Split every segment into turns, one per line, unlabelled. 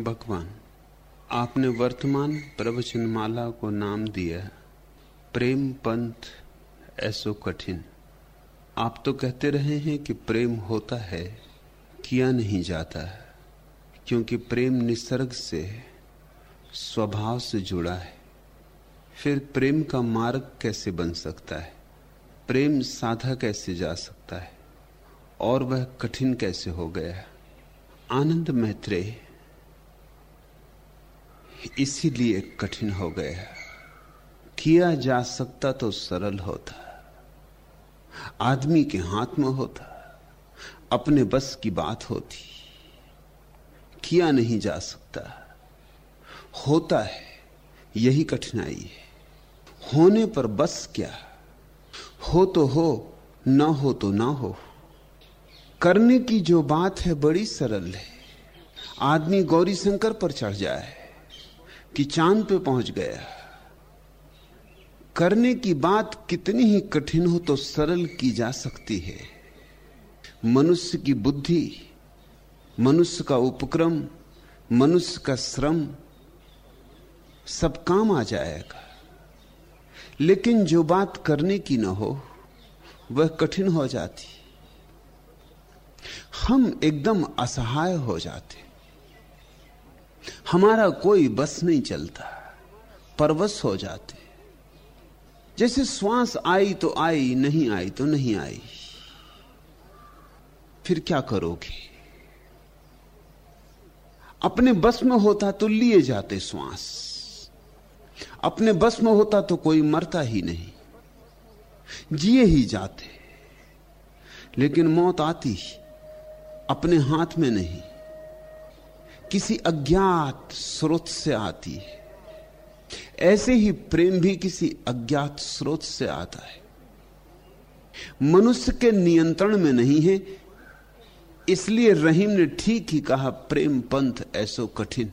भगवान, आपने वर्तमान प्रवचन माला को नाम दिया प्रेम पंथ ऐसो कठिन। आप तो कहते रहे हैं कि प्रेम होता है, किया नहीं जाता है, क्योंकि प्रेम निसर्ग से, स्वभाव से जुड़ा है। फिर प्रेम का मार्ग कैसे बन सकता है? प्रेम साधा कैसे जा सकता है? और वह कठिन कैसे हो गया? आनंद मैत्रे इसीलिए कठिन हो गया किया जा सकता तो सरल होता, आदमी के हाथ में होता, अपने बस की बात होती। किया नहीं जा सकता। होता है, यही कठिनाई है। होने पर बस क्या? हो तो हो, ना हो तो ना हो। करने की जो बात है बड़ी सरल है। आदमी गौरी शंकर पर चढ़ जाए। कि चाँद पे पहुँच गया। करने की बात कितनी ही कठिन हो तो सरल की जा सकती है। मनुष्य की बुद्धि, मनुष्य का उपक्रम, मनुष्य का श्रम, सब काम आ जाएगा। लेकिन जो बात करने की ना हो, वह कठिन हो जाती। हम एकदम असहाय हो जाते। हमारा कोई बस नहीं चलता परवश हो जाते। जैसे श्वास आई तो आई, नहीं आई तो नहीं आई। फिर क्या करोगे? अपने बस में होता तो लिए जाते श्वास। अपने बस में होता तो कोई मरता ही नहीं। जिए ही जाते। लेकिन मौत आती, अपने हाथ में नहीं। किसी अज्ञात स्रोत से आती है। ऐसे ही प्रेम भी किसी अज्ञात स्रोत से आता है। मनुष्य के नियंत्रण में नहीं है, इसलिए रहीम ने ठीक ही कहा, प्रेम पंथ ऐसो कठिन।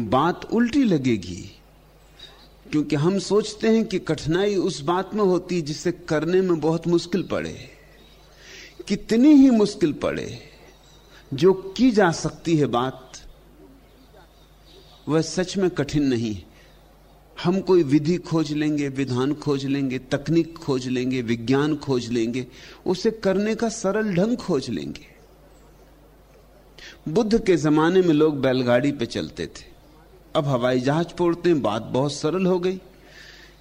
बात उल्टी लगेगी, क्योंकि हम सोचते हैं कि कठिनाई उस बात में होती जिसे करने में बहुत मुश्किल पड़े। कितनी ही मुश्किल पड़े जो की जा सकती है बात, वह सच में कठिन नहीं है। हम कोई विधि खोज लेंगे, विधान खोज लेंगे, तकनीक खोज लेंगे, विज्ञान खोज लेंगे, उसे करने का सरल ढंग खोज लेंगे। बुद्ध के जमाने में लोग बैलगाड़ी पे चलते थे। अब हवाई जहाज़ पोड़ते हैं, बात बहुत सरल हो गई।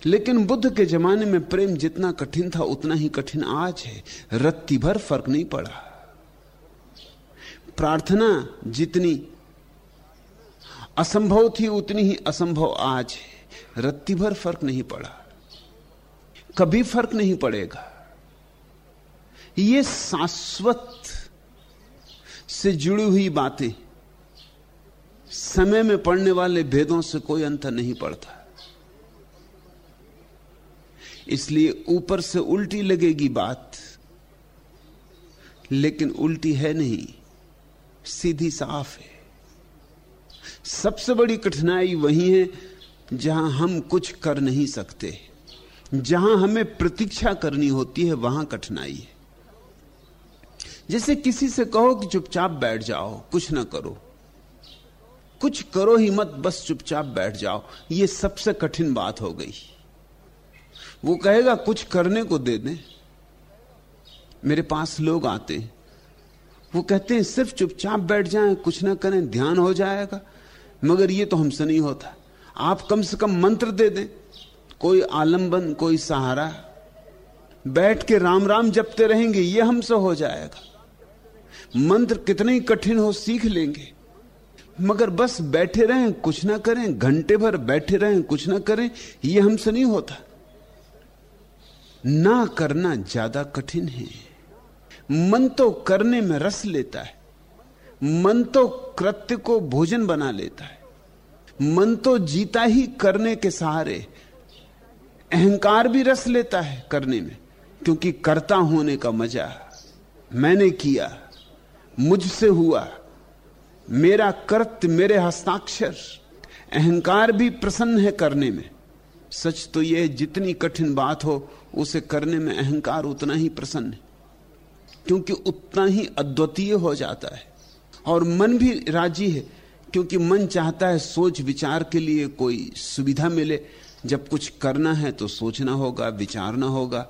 लेकिन बुद्ध के जमाने में प्रेम जितना कठिन था, उतना ही कठिन आज है। रत्ती भर फ़र्क नहीं पड़ा। प्रार्थना जितनी असंभव थी, उतनी ही असंभव आज है। रत्ती भर फ़र्क नहीं पड़ा। कभी फ़र्क नहीं पड़ेगा। ये शाश्वत से जुड़ी हुई बातें, समय में पड़ने वाले भेदों से कोई अंतर नहीं पड़ता। इसलिए ऊपर से उल्टी लगेगी बात, लेकिन उल्टी है नहीं। सीधी साफ़ है। सबसे बड़ी कठिनाई वही है, जहाँ हम कुछ कर नहीं सकते। जहाँ हमें प्रतीक्षा करनी होती है, वहाँ कठिनाई है। जैसे किसी से कहो कि चुपचाप बैठ जाओ, कुछ ना करो। कुछ करो ही मत, बस चुपचाप बैठ जाओ। यह सबसे कठिन बात हो गई। वो कहेगा, कुछ करने को दे दें। मेरे पास लोग आते वो कहते हैं, सिर्फ़ चुपचाप बैठ जाएँ, कुछ ना करें, ध्यान हो जाएगा। मगर ये तो हमसे नहीं होता। आप कम से कम मंत्र दे दें। कोई आलंबन, कोई सहारा। बैठ के राम राम जपते रहेंगे, ये हमसे हो जाएगा। मंत्र कितने ही कठिन हो, सीख लेंगे। मगर बस बैठे रहें, कुछ ना करें, घंटे भर बैठे रहें, कुछ ना करें, ये हमसे नहीं होता। ना करना ज़्यादा कठिन है। मन तो करने में रस लेता है, मन तो कृत्य को भोजन बना लेता है, मन तो जीता ही करने के सहारे, अहंकार भी रस लेता है करने में, क्योंकि करता होने का मज़ा मैंने किया, मुझसे हुआ, मेरा कृत्य मेरे हस्ताक्षर, अहंकार भी प्रसन्न है करने में। सच तो यह जितनी कठिन बात हो, उसे करने में अहंकार उतना ही प्रसन्न है। क्योंकि उतना ही अद्वितीय हो जाता है। और मन भी राज़ी है, क्योंकि मन चाहता है सोच विचार के लिए कोई सुविधा मिले। जब कुछ करना है तो सोचना होगा, विचारना होगा।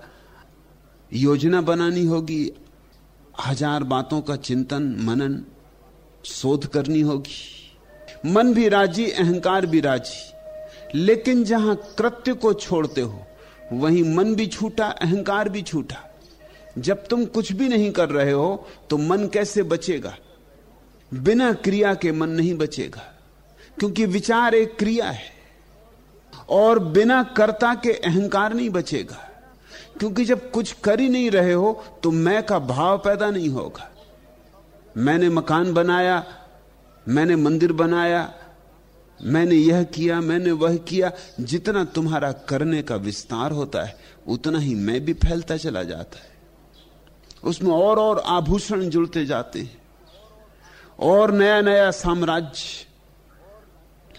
योजना बनानी होगी, हज़ार बातों का चिंतन, मनन, शोध करनी होगी। मन भी राज़ी, अहंकार भी राज़ी। लेकिन जहाँ कृत्य को छोड़ते हो, वहीं मन भी छूटा, अहंकार भी छूटा। जब तुम कुछ भी नहीं कर रहे हो तो मन कैसे बचेगा? बिना क्रिया के मन नहीं बचेगा, क्योंकि विचार एक क्रिया है। और बिना कर्ता के अहंकार नहीं बचेगा, क्योंकि जब कुछ कर ही नहीं रहे हो तो मैं का भाव पैदा नहीं होगा। मैंने मकान बनाया, मैंने मंदिर बनाया, मैंने यह किया, मैंने वह किया, जितना तुम्हारा करने का विस्तार होता है, उतना ही मैं भी फैलता चला जाता है। उसमें और और आभूषण जुड़ते जाते हैं। और नया नया साम्राज्य।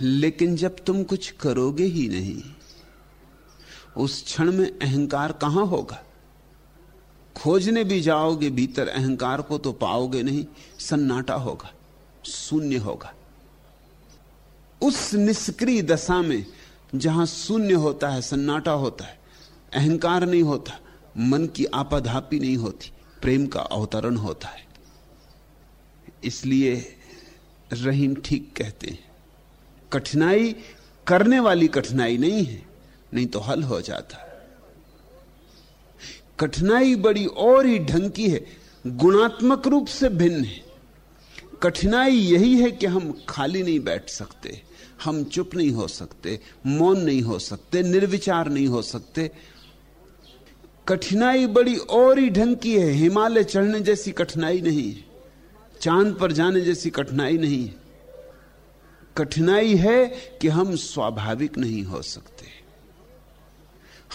लेकिन जब तुम कुछ करोगे ही नहीं, उस क्षण में अहंकार कहाँ होगा? खोजने भी जाओगे, भीतर अहंकार को तो पाओगे नहीं, सन्नाटा होगा, शून्य होगा। उस निष्क्रिय दशा में जहाँ शून्य होता है, सन्नाटा होता है, अहंकार नहीं होता, मन की आपाधापी नहीं होती। प्रेम का अवतरण होता है। इसलिए रहीम ठीक कहते हैं। कठिनाई करने वाली कठिनाई नहीं है, नहीं तो हल हो जाता। कठिनाई बड़ी और ही ढंग की है, गुणात्मक रूप से भिन्न है। कठिनाई यही है कि हम खाली नहीं बैठ सकते, हम चुप नहीं हो सकते, मौन नहीं हो सकते, निर्विचार नहीं हो सकते कठिनाई बड़ी और ही ढंग की है। हिमालय चढ़ने जैसी कठिनाई नहीं है चाँद पर जाने जैसी कठिनाई नहीं। है कठिनाई है कि हम स्वाभाविक नहीं हो सकते।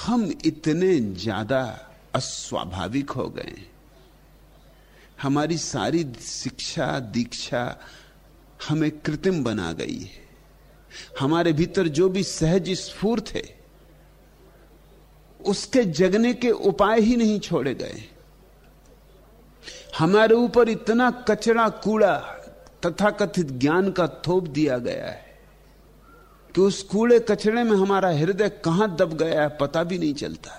हम इतने ज़्यादा अस्वाभाविक हो गए हमारी सारी शिक्षा, दीक्षा हमें कृत्रिम बना गई है। हमारे भीतर जो भी सहज स्फूर्त है उसके जगने के उपाय ही नहीं छोड़े गए। हमारे ऊपर इतना कचरा कूड़ा तथाकथित ज्ञान का थोप दिया गया है कि उस कूड़े कचड़े में हमारा हृदय कहाँ दब गया है पता भी नहीं चलता।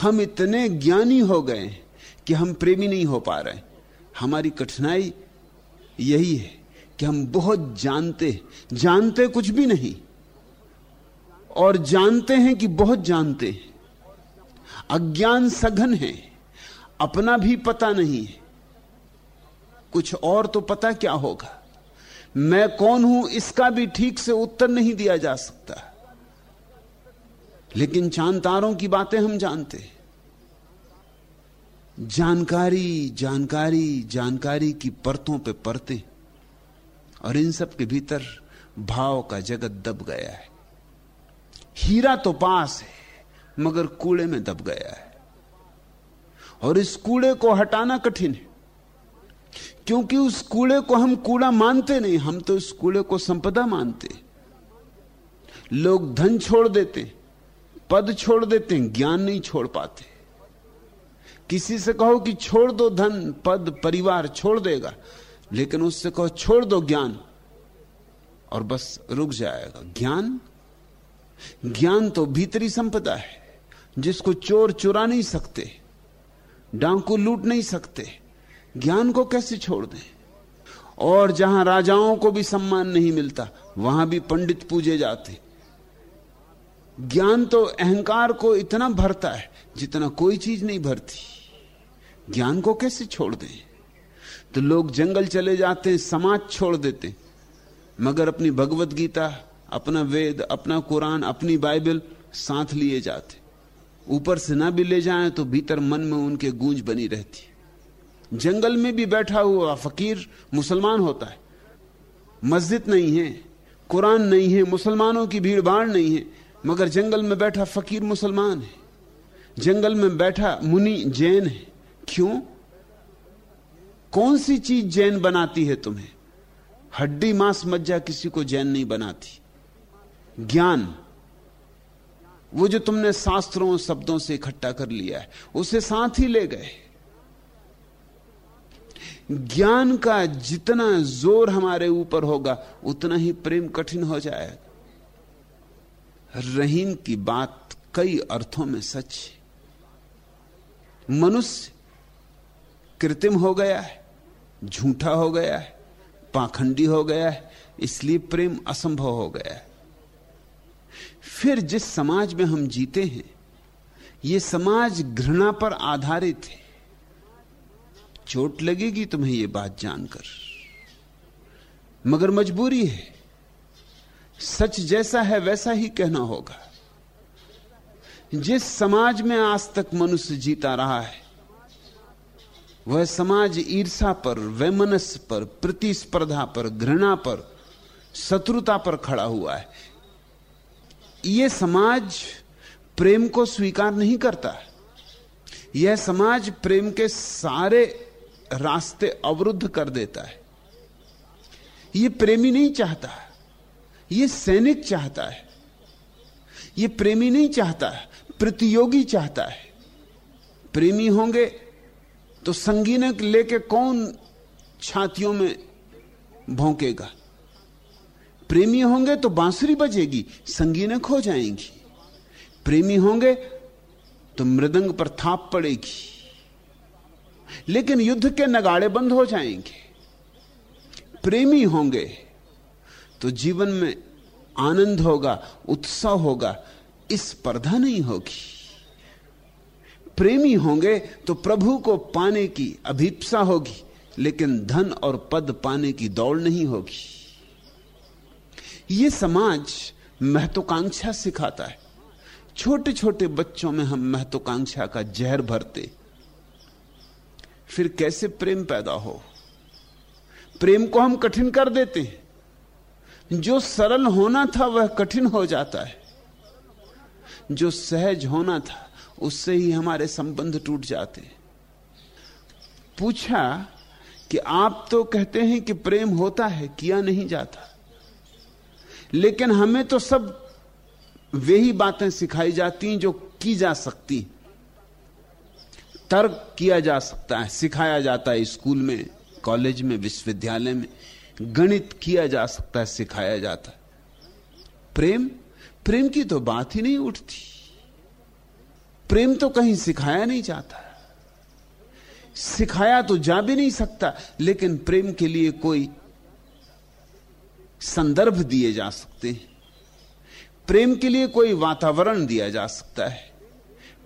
हम इतने ज्ञानी हो गए कि हम प्रेमी नहीं हो पा रहे। हमारी कठिनाई यही है कि हम बहुत जानते जानते कुछ भी नहीं। और जानते हैं कि बहुत जानते हैं। अज्ञान सघन है, अपना भी पता नहीं है। कुछ और तो पता क्या होगा? मैं कौन हूँ, इसका भी ठीक से उत्तर नहीं दिया जा सकता। लेकिन चाँद तारों की बातें हम जानते हैं। जानकारी जानकारी जानकारी की परतों पे परतें, और इन सब के भीतर भाव का जगत दब गया है। हीरा तो पास है, मगर कूड़े में दब गया है। और इस कूड़े को हटाना कठिन है, क्योंकि उस कूड़े को हम कूड़ा मानते नहीं, हम तो इस कूड़े को संपदा मानते लोग धन छोड़ देते पद छोड़ देते ज्ञान नहीं छोड़ पाते। किसी से कहो कि छोड़ दो धन, पद, परिवार छोड़ देगा, लेकिन उससे कहो छोड़ दो ज्ञान, और बस रुक जाएगा। ज्ञान ज्ञान तो भीतरी संपदा है, जिसको चोर चुरा नहीं सकते, डांकू लूट नहीं सकते, ज्ञान को कैसे छोड़ दें? और जहाँ राजाओं को भी सम्मान नहीं मिलता, वहाँ भी पंडित पूजे जाते। ज्ञान तो अहंकार को इतना भरता है, जितना कोई चीज़ नहीं भरती। ज्ञान को कैसे छोड़ दें? तो लोग जंगल चले जाते हैं समाज छोड़ देते, मगर अपनी भगवत गीता अपना वेद, अपना कुरान, अपनी बाइबल साथ लिए जाते। ऊपर से ना भी ले जाएँ तो भीतर मन में उनके गूंज बनी रहती। जंगल में भी बैठा हुआ फकीर मुसलमान होता है। मस्जिद नहीं है, कुरान नहीं है, मुसलमानों की भीड़ भाड़ नहीं है, मगर जंगल में बैठा फकीर मुसलमान है। जंगल में बैठा मुनि जैन है। क्यों? कौन सी चीज़ जैन बनाती है तुम्हें? हड्डी मांस मज्जा किसी को जैन नहीं बनाती। ज्ञान। वो जो तुमने शास्त्रों, शब्दों से इकट्ठा कर लिया है, उसे साथ ही ले गए। ज्ञान का जितना ज़ोर हमारे ऊपर होगा, उतना ही प्रेम कठिन हो जाएगा। रहीम की बात कई अर्थों में सच मनुष्य कृत्रिम हो गया है, झूठा हो गया है, पाखंडी हो गया है, इसलिए प्रेम असंभव हो गया है। फिर जिस समाज में हम जीते हैं यह समाज घृणा पर आधारित है। चोट लगेगी तुम्हें यह बात जानकर। मगर मजबूरी है, सच जैसा है वैसा ही कहना होगा। जिस समाज में आज तक मनुष्य जीता रहा है, वह समाज ईर्षा पर वैमनस पर, प्रतिस्पर्धा पर, घृणा पर, शत्रुता पर खड़ा हुआ है। यह समाज प्रेम को स्वीकार नहीं करता। यह समाज प्रेम के सारे रास्ते अवरुद्ध कर देता है। यह प्रेमी नहीं चाहता। यह सैनिक चाहता है। यह प्रेमी नहीं चाहता। प्रतियोगी चाहता है। प्रेमी होंगे तो संगीनक लेके कौन छातियों में भौंकेगा? प्रेमी होंगे तो बांसुरी बजेगी संगीनक हो जाएँगी। प्रेमी होंगे तो मृदंग पर थाप पड़ेगी। लेकिन युद्ध के नगाड़े बंद हो जाएँगे। प्रेमी होंगे तो जीवन में आनंद होगा, उत्साह होगा, इस स्पर्धा नहीं होगी। प्रेमी होंगे तो प्रभु को पाने की अभिप्सा होगी, लेकिन धन और पद पाने की दौड़ नहीं होगी। यह समाज महत्वाकांक्षा सिखाता है। छोटे छोटे बच्चों में हम महत्वाकांक्षा का जहर भरते। फिर कैसे प्रेम पैदा हो? प्रेम को हम कठिन कर देते हैं। जो सरल होना था, वह कठिन हो जाता है। जो सहज होना था, उससे ही हमारे संबंध टूट जाते पूछा कि आप तो कहते हैं कि प्रेम होता है, किया नहीं जाता। लेकिन हमें तो सब वे ही बातें सिखाई जाती हैं जो की जा सकती तर्क किया जा सकता है, सिखाया जाता है स्कूल में, कॉलेज में, विश्वविद्यालय में। गणित किया जा सकता है, सिखाया जाता है। प्रेम प्रेम की तो बात ही नहीं उठती। प्रेम तो कहीं सिखाया नहीं जाता। सिखाया तो जा भी नहीं सकता, लेकिन प्रेम के लिए कोई संदर्भ दिए जा सकते हैं। प्रेम के लिए कोई वातावरण दिया जा सकता है।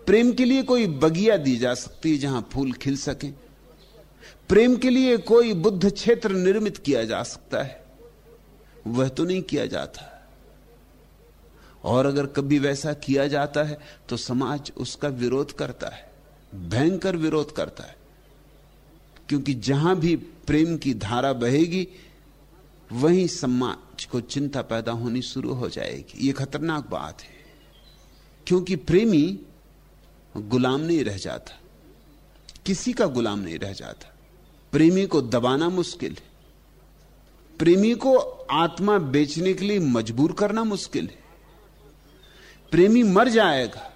प्रेम के लिए कोई बगिया दी जा सकती है जहाँ फूल खिल सके। प्रेम के लिए कोई बुद्ध क्षेत्र निर्मित किया जा सकता है। वह तो नहीं किया जाता। और अगर कभी वैसा किया जाता है तो समाज उसका विरोध करता है। भयंकर विरोध करता है। क्योंकि जहाँ भी प्रेम की धारा बहेगी वहीं समाज को चिंता पैदा होनी शुरू हो जाएगी। यह खतरनाक बात है। क्योंकि प्रेमी गुलाम नहीं रह जाता। किसी का गुलाम नहीं रह जाता। प्रेमी को दबाना मुश्किल है। प्रेमी को आत्मा बेचने के लिए मजबूर करना मुश्किल है। प्रेमी मर जाएगा,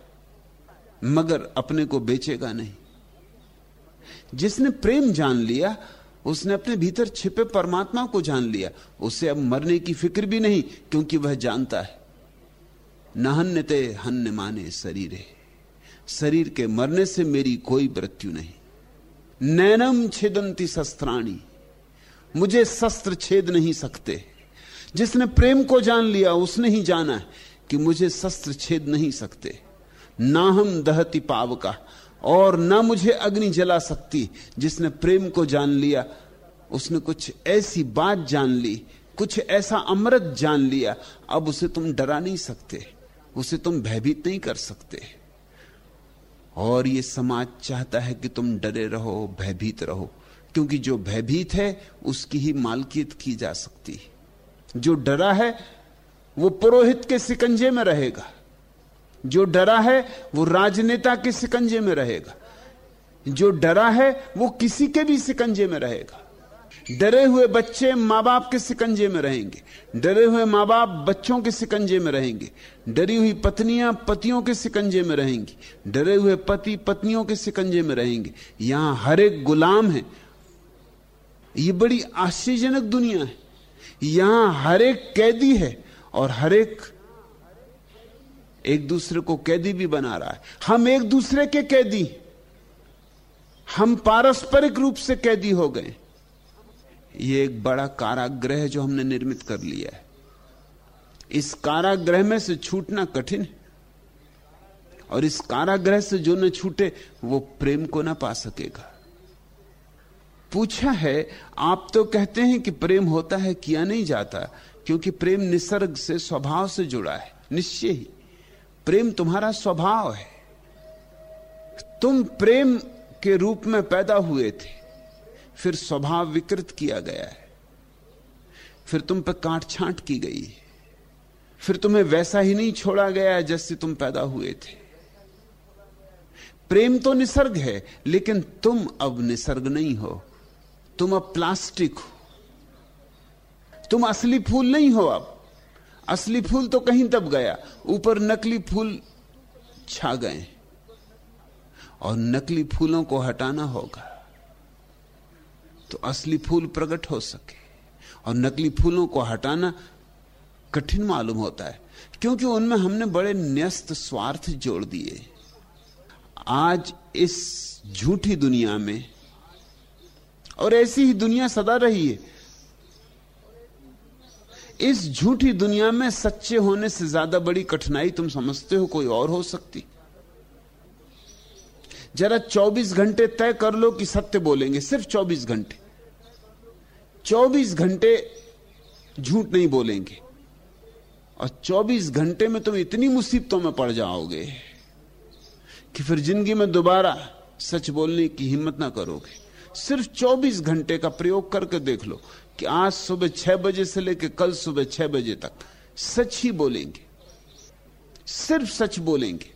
मगर अपने को बेचेगा नहीं। जिसने प्रेम जान लिया उसने अपने भीतर छिपे परमात्मा को जान लिया। उसे अब मरने की फ़िक्र भी नहीं, क्योंकि वह जानता है। नहन्य ते हन्य माने शरीर। शरीर के मरने से मेरी कोई मृत्यु नहीं। नैनम छेदंती शस्त्राणी। मुझे शस्त्र छेद नहीं सकते। जिसने प्रेम को जान लिया, उसने ही जाना कि मुझे शस्त्र छेद नहीं सकते। ना हम दहती पाव का और ना मुझे अग्नि जला सकती, जिसने प्रेम को जान लिया, उसने कुछ ऐसी बात जान ली, कुछ ऐसा अमृत जान लिया, अब उसे तुम डरा नहीं सकते, उसे तुम भयभीत नहीं कर सकते। और ये समाज चाहता है कि तुम डरे रहो, भयभीत रहो, क्योंकि जो भयभीत है, उसकी ही मालकियत की जा सकती। है जो डरा है, वो पुरोहित के सिकंजे में रहेगा। जो डरा है, वो राजनेता के सिकंजे में रहेगा। जो डरा है, वो किसी के भी सिकंजे में रहेगा। डरे हुए बच्चे माँ बाप के सिकंजे में रहेंगे। डरे हुए माँ बाप बच्चों के सिकंजे में रहेंगे। डरी हुई पत्नियाँ पतियों के सिकंजे में रहेंगी। डरे हुए पति पत्नियों के सिकंजे में रहेंगे। यहाँ हर एक गुलाम है। ये बड़ी आश्चर्यजनक दुनिया है। यहाँ हर एक कैदी है और हर एक एक दूसरे को कैदी भी बना रहा है। हम एक दूसरे के कैदी। हम पारस्परिक रूप से कैदी हो गए। ये एक बड़ा कारागृह जो हमने निर्मित कर लिया है। इस कारागृह में से छूटना कठिन है। और इस कारागृह से जो न छूटे, वो प्रेम को ना पा सकेगा। पूछा है, आप तो कहते हैं कि प्रेम होता है, किया नहीं जाता, क्योंकि प्रेम निसर्ग से, स्वभाव से जुड़ा है। निश्चय ही। प्रेम तुम्हारा स्वभाव है। तुम प्रेम के रूप में पैदा हुए थे, फिर स्वभाव विकृत किया गया है। फिर तुम पर काट छांट की गई फिर तुम्हें वैसा ही नहीं छोड़ा गया है जैसे तुम पैदा हुए थे। प्रेम तो निसर्ग है, लेकिन तुम अब निसर्ग नहीं हो। तुम अब प्लास्टिक हो। तुम असली फूल नहीं हो अब। असली फूल तो कहीं दब गया, ऊपर नकली फूल छा गए। और नकली फूलों को हटाना होगा तो असली फूल प्रकट हो सके। और नकली फूलों को हटाना कठिन मालूम होता है, क्योंकि उनमें हमने बड़े न्यस्त स्वार्थ जोड़ दिए। आज इस झूठी दुनिया में, और ऐसी ही दुनिया सदा रही है इस झूठी दुनिया में सच्चे होने से ज़्यादा बड़ी कठिनाई तुम समझते हो, कोई और हो सकती। जरा 24 घंटे तय कर लो कि सत्य बोलेंगे, सिर्फ़ 24 घंटे। 24 घंटे झूठ नहीं बोलेंगे। और 24 घंटे में तुम इतनी मुसीबतों में पड़ जाओगे कि फिर ज़िंदगी में दोबारा सच बोलने की हिम्मत ना करोगे। सिर्फ़ 24 घंटे का प्रयोग करके देख लो। कि आज सुबह छह बजे से लेकर कल सुबह छह बजे तक सच ही बोलेंगे। सिर्फ़ सच बोलेंगे।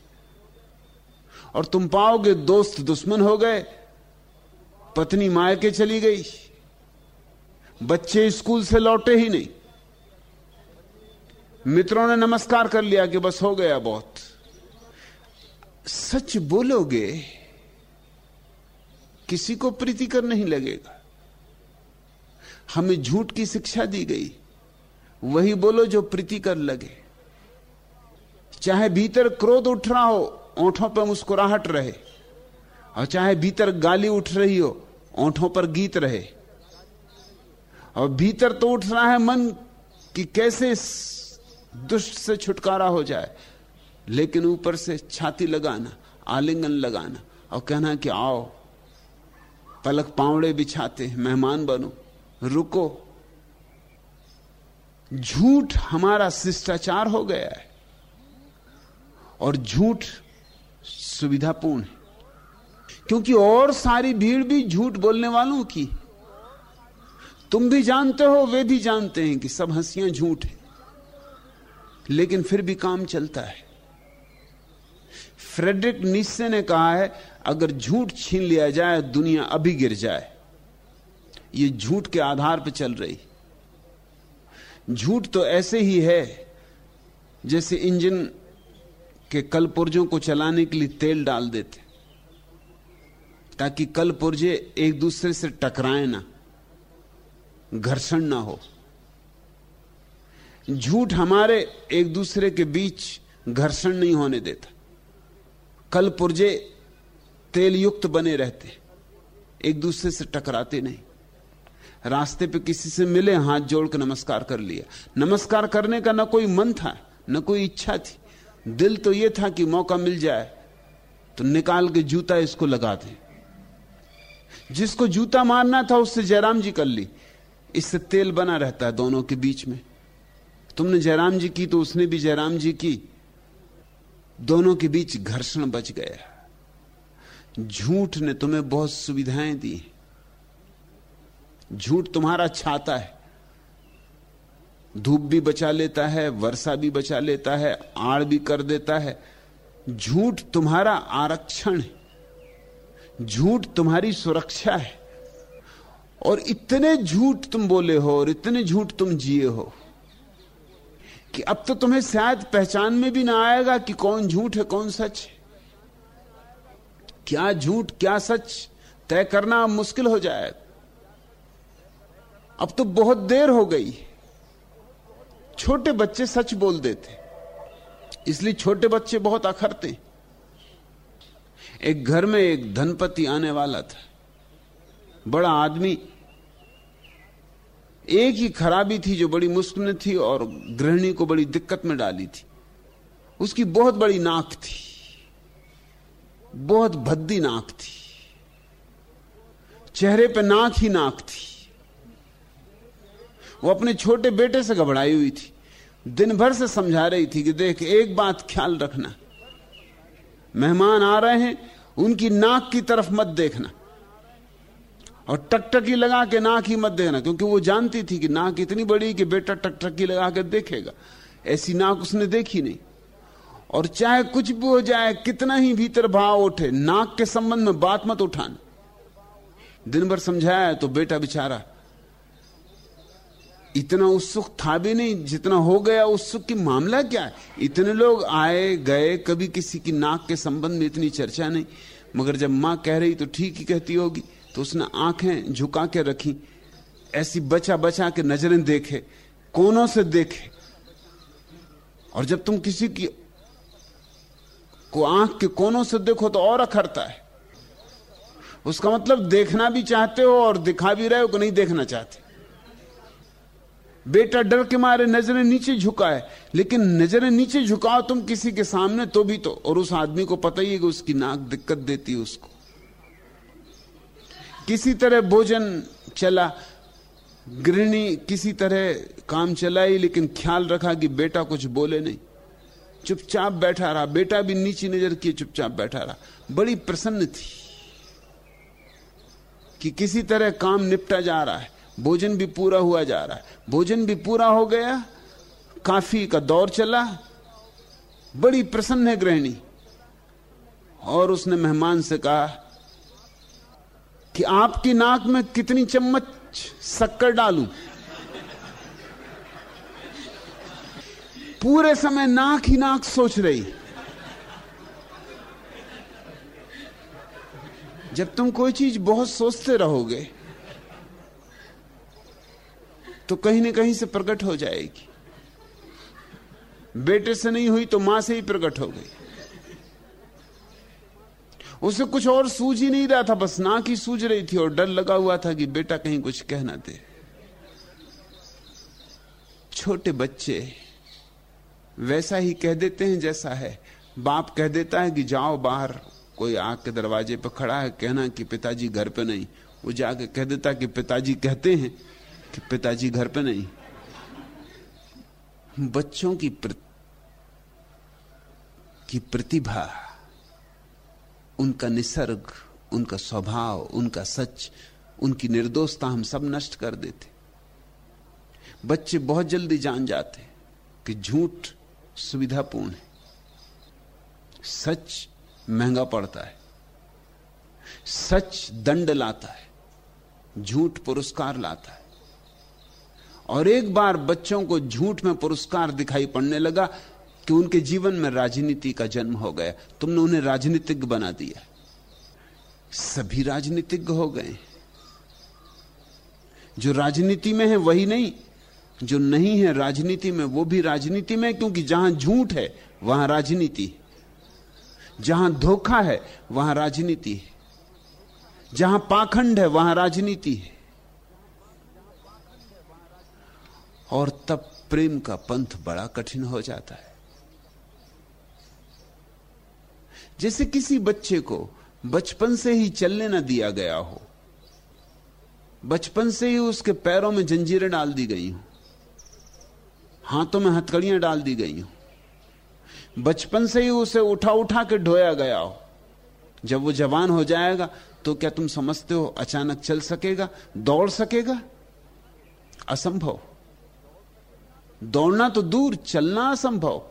और तुम पाओगे दोस्त दुश्मन हो गए, पत्नी माय के चली गई, बच्चे स्कूल से लौटे ही नहीं। मित्रों ने नमस्कार कर लिया कि बस हो गया बहुत। सच बोलोगे, किसी को प्रीतिकर नहीं लगेगा। हमें झूठ की शिक्षा दी गई। वही बोलो जो प्रीतिकर लगे। चाहे भीतर क्रोध उठ रहा हो, ओंठों पर मुस्कुराहट रहे। और चाहे भीतर गाली उठ रही हो, ओंठों पर गीत रहे। और भीतर तो उठ रहा है मन कि कैसे दुष्ट से छुटकारा हो जाए। लेकिन ऊपर से छाती लगाना, आलिंगन लगाना और कहना कि आओ, पलक पावड़े बिछाते मेहमान बनो। रुको। झूठ हमारा शिष्टाचार हो गया है और झूठ सुविधापूर्ण है। क्योंकि और सारी भीड़ भी झूठ बोलने वालों की तुम भी जानते हो, वे भी जानते हैं कि सब हंसियाँ झूठ है। लेकिन फिर भी काम चलता है। फ्रेडरिक निस्से ने कहा है, अगर झूठ छीन लिया जाए, दुनिया अभी गिर जाए। ये झूठ के आधार पर चल रही। झूठ तो ऐसे ही है जैसे इंजन के कल पुर्जों को चलाने के लिए तेल डाल देते, ताकि कल पुर्जे एक दूसरे से टकराए ना, घर्षण ना हो। झूठ हमारे एक दूसरे के बीच घर्षण नहीं होने देता। कल पुर्जे तेल युक्त बने रहते, एक दूसरे से टकराते नहीं। रास्ते पे किसी से मिले, हाथ जोड़ के नमस्कार कर लिया। नमस्कार करने का ना कोई मन था, ना कोई इच्छा थी। दिल तो यह था कि मौका मिल जाए तो निकाल के जूता इसको लगा दे। जिसको जूता मारना था, उससे जयराम जी कर ली। इससे तेल बना रहता है दोनों के बीच में। तुमने जयराम जी की तो उसने भी जयराम जी की। दोनों के बीच घर्षण बच गया। झूठ ने तुम्हें बहुत सुविधाएँ दी। झूठ तुम्हारा छाता है। धूप भी बचा लेता है, वर्षा भी बचा लेता है, आड़ भी कर देता है। झूठ तुम्हारा आरक्षण है। झूठ तुम्हारी सुरक्षा है। और इतने झूठ तुम बोले हो और इतने झूठ तुम जिए हो कि अब तो तुम्हें शायद पहचान में भी ना आएगा कि कौन झूठ है, कौन सच है। क्या झूठ, क्या सच तय करना मुश्किल हो जाएगा अब तो बहुत देर हो गई। छोटे बच्चे सच बोल देते। इसलिए छोटे बच्चे बहुत अखरते एक घर में एक धनपति आने वाला था। बड़ा आदमी। एक ही खराबी थी जो बड़ी मुश्किल थी और गृहिणी को बड़ी दिक्कत में डाली थी। उसकी बहुत बड़ी नाक थी। बहुत भद्दी नाक थी। चेहरे पे नाक ही नाक थी। वो अपने छोटे बेटे से घबराई हुई थी। दिन भर से समझा रही थी कि देख, एक बात ख्याल रखना। मेहमान आ रहे हैं, उनकी नाक की तरफ़ मत देखना। और टकटकी लगा के नाक ही मत देखना, क्योंकि वो जानती थी कि नाक इतनी बड़ी कि बेटा टकटकी लगा के देखेगा। ऐसी नाक उसने देखी नहीं। और चाहे कुछ भी हो जाए, कितना ही भीतर भाव उठे, नाक के संबंध में बात मत उठाना। दिन भर समझाया तो बेटा बेचारा इतना उत्सुक था भी नहीं, जितना हो गया उत्सुक की मामला क्या है? इतने लोग आए, गए, कभी किसी की नाक के संबंध में इतनी चर्चा नहीं। मगर जब माँ कह रही तो ठीक ही कहती होगी। तो उसने आँखें झुका के रखी। ऐसी बचा बचा के नज़रें देखे, कोनों से देखे। और जब तुम किसी की को आँख के कोनों से देखो तो और अखरता है। उसका मतलब देखना भी चाहते हो और दिखा भी रहे हो कि नहीं देखना चाहते। बेटा डर के मारे नज़रें नीचे झुकाए, लेकिन नज़रें नीचे झुकाओ तुम किसी के सामने तो भी तो और उस आदमी को पता ही है कि उसकी नाक दिक्कत देती है उसको। किसी तरह भोजन चला, गृहिणी किसी तरह काम चलाई, लेकिन ख्याल रखा कि बेटा कुछ बोले नहीं। चुपचाप बैठा रहा, बेटा भी नीची नज़र किए, चुपचाप बैठा रहा। बड़ी प्रसन्न थी कि किसी तरह काम निपटा जा रहा है। भोजन भी पूरा हुआ जा रहा है। भोजन भी पूरा हो गया, काफ़ी का दौर चला, बड़ी प्रसन्न है गृहिणी। और उसने मेहमान से कहा कि आपकी नाक में कितनी चम्मच शक्कर डालूं। पूरे समय नाक ही नाक सोच रही। जब तुम कोई चीज़ बहुत सोचते रहोगे तो कहीं ना कहीं से प्रकट हो जाएगी। बेटे से नहीं हुई तो माँ से ही प्रकट हो गई। उसे कुछ और सूझ ही नहीं रहा था, बस नाक ही सूझ रही थी और डर लगा हुआ था कि बेटा कहीं कुछ कह ना दे। छोटे बच्चे वैसा ही कह देते हैं जैसा है। बाप कह देता है कि जाओ बाहर, कोई आग के दरवाजे पर खड़ा है, कहना कि पिताजी घर पे नहीं। वो जाके कह देता कि पिताजी कहते हैं कि पिताजी घर पे नहीं। बच्चों की प्र... की प्रतिभा, उनका निसर्ग, उनका स्वभाव, उनका सच, उनकी निर्दोषता हम सब नष्ट कर देते। बच्चे बहुत जल्दी जान जाते कि झूठ सुविधापूर्ण है। सच महँगा पड़ता है। सच दंड लाता है। झूठ पुरस्कार लाता है। और एक बार बच्चों को झूठ में पुरस्कार दिखाई पड़ने लगा कि उनके जीवन में राजनीति का जन्म हो गया। तुमने उन्हें राजनीतिज्ञ बना दिया। सभी राजनीतिज्ञ हो गए। जो राजनीति में है, वही नहीं। जो नहीं है राजनीति में, वो भी राजनीति में, क्योंकि जहाँ झूठ है, वहाँ राजनीति जहाँ धोखा है, वहाँ राजनीति है। जहाँ पाखंड है, वहाँ राजनीति है। और तब प्रेम का पंथ बड़ा कठिन हो जाता है। जैसे किसी बच्चे को बचपन से ही चलने न दिया गया हो, बचपन से ही उसके पैरों में जंजीरें डाल दी गई हो, हाथों में हथकड़ियाँ डाल दी गई हो, बचपन से ही उसे उठा उठा के ढोया गया हो, जब वो जवान हो जाएगा तो क्या तुम समझते हो अचानक चल सकेगा, दौड़ सकेगा? असंभव। दौड़ना तो दूर, चलना असंभव।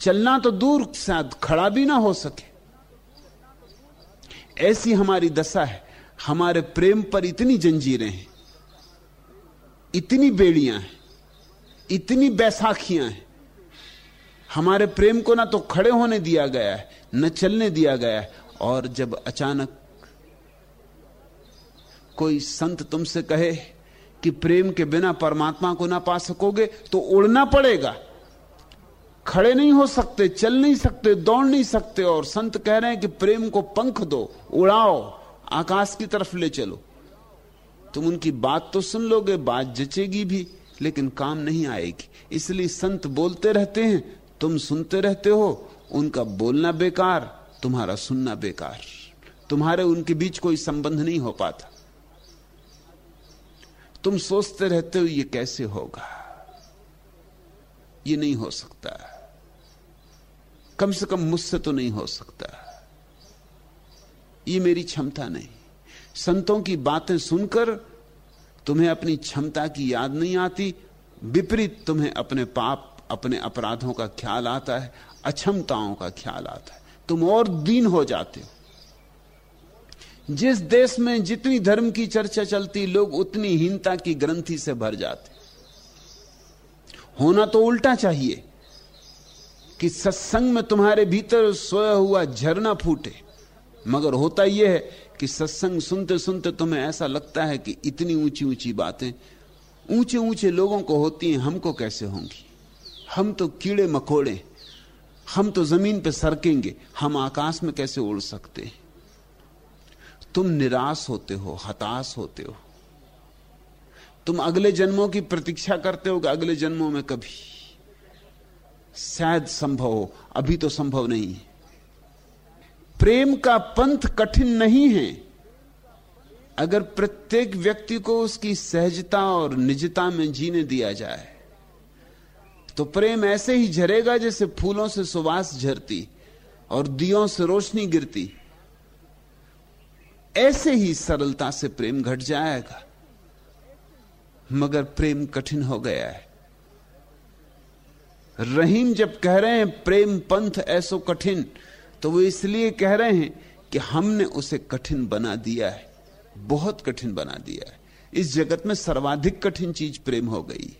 चलना तो दूर, शायद खड़ा भी ना हो सके। ऐसी हमारी दशा है। हमारे प्रेम पर इतनी जंजीरें हैं। इतनी बेड़ियाँ हैं। इतनी बैसाखियाँ हैं। हमारे प्रेम को ना तो खड़े होने दिया गया है, न चलने दिया गया है। और जब अचानक कोई संत तुमसे कहे कि प्रेम के बिना परमात्मा को ना पा सकोगे तो उड़ना पड़ेगा। खड़े नहीं हो सकते, चल नहीं सकते, दौड़ नहीं सकते और संत कह रहे हैं कि प्रेम को पंख दो, उड़ाओ, आकाश की तरफ़ ले चलो। तुम उनकी बात तो सुन लोगे, बात जचेगी भी, लेकिन काम नहीं आएगी। इसलिए संत बोलते रहते हैं, तुम सुनते रहते हो, उनका बोलना बेकार, तुम्हारा सुनना बेकार। तुम्हारे उनके बीच कोई संबंध नहीं हो पाता। तुम सोचते रहते हो, ये कैसे होगा? ये नहीं हो सकता। कम से कम मुझसे तो नहीं हो सकता। ये मेरी क्षमता नहीं। संतों की बातें सुनकर तुम्हें अपनी क्षमता की याद नहीं आती, विपरीत तुम्हें अपने पाप, अपने अपराधों का ख्याल आता है, अक्षमताओं का ख्याल आता है। तुम और दीन हो जाते हो। जिस देश में जितनी धर्म की चर्चा चलती, लोग उतनी हीनता की ग्रंथि से भर जाते। होना तो उल्टा चाहिए कि सत्संग में तुम्हारे भीतर सोया हुआ झरना फूटे। मगर होता यह है कि सत्संग सुनते सुनते तुम्हें ऐसा लगता है कि इतनी ऊँची ऊँची बातें, ऊँचे ऊँचे लोगों को होती हैं, हमको कैसे होंगी? हम तो कीड़े मकोड़े, हम तो ज़मीन पर सरकेंगे, हम आकाश में कैसे उड़ सकते हैं? तुम निराश होते हो, हताश होते हो। तुम अगले जन्मों की प्रतीक्षा करते हो कि अगले जन्मों में कभी। शायद संभव हो, अभी तो संभव नहीं है। प्रेम का पंथ कठिन नहीं है। अगर प्रत्येक व्यक्ति को उसकी सहजता और निजता में जीने दिया जाए तो प्रेम ऐसे ही झरेगा जैसे फूलों से सुवास झरती और दियों से रोशनी गिरती। ऐसे ही सरलता से प्रेम घट जाएगा। मगर प्रेम कठिन हो गया है। रहीम जब कह रहे हैं, प्रेम पंथ ऐसो कठिन तो वो इसलिए कह रहे हैं कि हमने उसे कठिन बना दिया है, बहुत कठिन बना दिया है। इस जगत में सर्वाधिक कठिन चीज़ प्रेम हो गई।